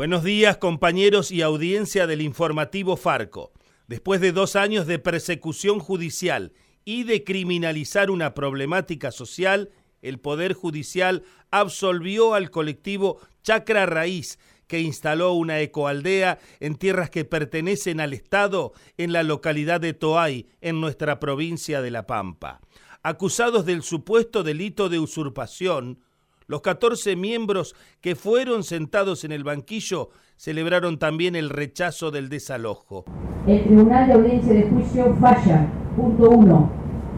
Buenos días compañeros y audiencia del informativo Farco. Después de dos años de persecución judicial y de criminalizar una problemática social, el Poder Judicial absolvió al colectivo Chacra Raíz, que instaló una ecoaldea en tierras que pertenecen al Estado en la localidad de Toay, en nuestra provincia de La Pampa. Acusados del supuesto delito de usurpación, los 14 miembros que fueron sentados en el banquillo celebraron también el rechazo del desalojo. El Tribunal de Audiencia de Juicio falla. Punto 1.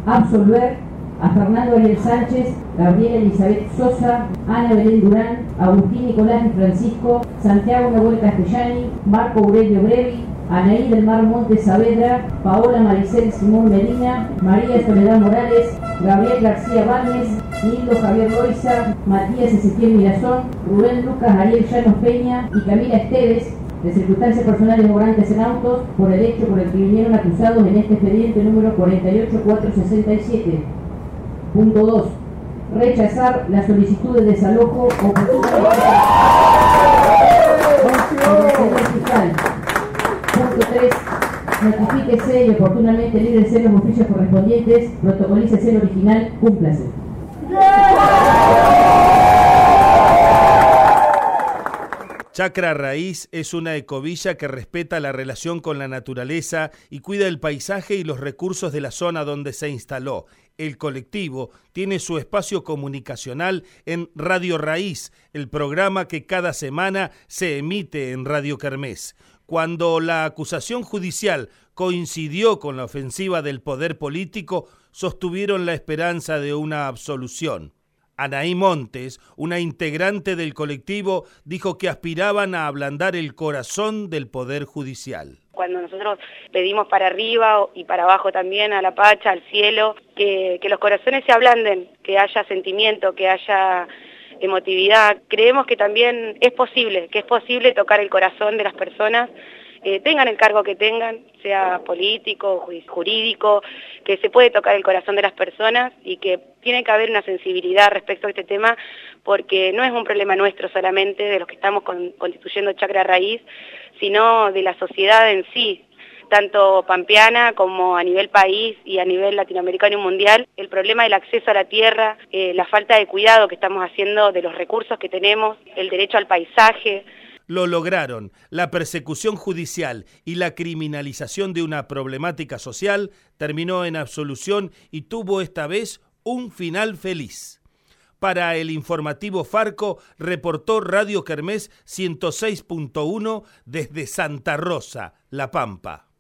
Absolver a Fernando Ariel Sánchez, Gabriela Elizabeth Sosa, Ana Belén Durán, Agustín Nicolás y Francisco, Santiago Nahuel Castellani, Marco Aurelio Brevi, Anaí del Mar Montes Saavedra, Paola Maricel Simón Medina, María Soledad Morales, Gabriel García Báñez, Nildo Javier Loiza, Matías Ezequiel Mirazón, Rubén Lucas Ariel Llanos Peña y Camila Esteves, de circunstancias personales morantes en autos por el hecho por el que vinieron acusados en este expediente número 48467 Punto 2. Rechazar la solicitud de desalojo o Punto 3. Notifíquese y oportunamente líbrese los oficios correspondientes, protocolícese el original, cúmplase. Chacra Raíz es una ecovilla que respeta la relación con la naturaleza y cuida el paisaje y los recursos de la zona donde se instaló. El colectivo tiene su espacio comunicacional en Radio Raíz, el programa que cada semana se emite en Radio Kermés. Cuando la acusación judicial coincidió con la ofensiva del poder político, sostuvieron la esperanza de una absolución. Anaí Montes, una integrante del colectivo, dijo que aspiraban a ablandar el corazón del Poder Judicial. Cuando nosotros pedimos para arriba y para abajo también, a la pacha, al cielo, que, que los corazones se ablanden, que haya sentimiento, que haya emotividad, creemos que también es posible, que es posible tocar el corazón de las personas eh, tengan el cargo que tengan, sea político, jurídico, que se puede tocar el corazón de las personas y que tiene que haber una sensibilidad respecto a este tema porque no es un problema nuestro solamente, de los que estamos constituyendo Chacra Raíz, sino de la sociedad en sí, tanto pampeana como a nivel país y a nivel latinoamericano y mundial, el problema del acceso a la tierra, eh, la falta de cuidado que estamos haciendo de los recursos que tenemos, el derecho al paisaje, lo lograron. La persecución judicial y la criminalización de una problemática social terminó en absolución y tuvo esta vez un final feliz. Para el informativo Farco reportó Radio Kermés 106.1 desde Santa Rosa, La Pampa.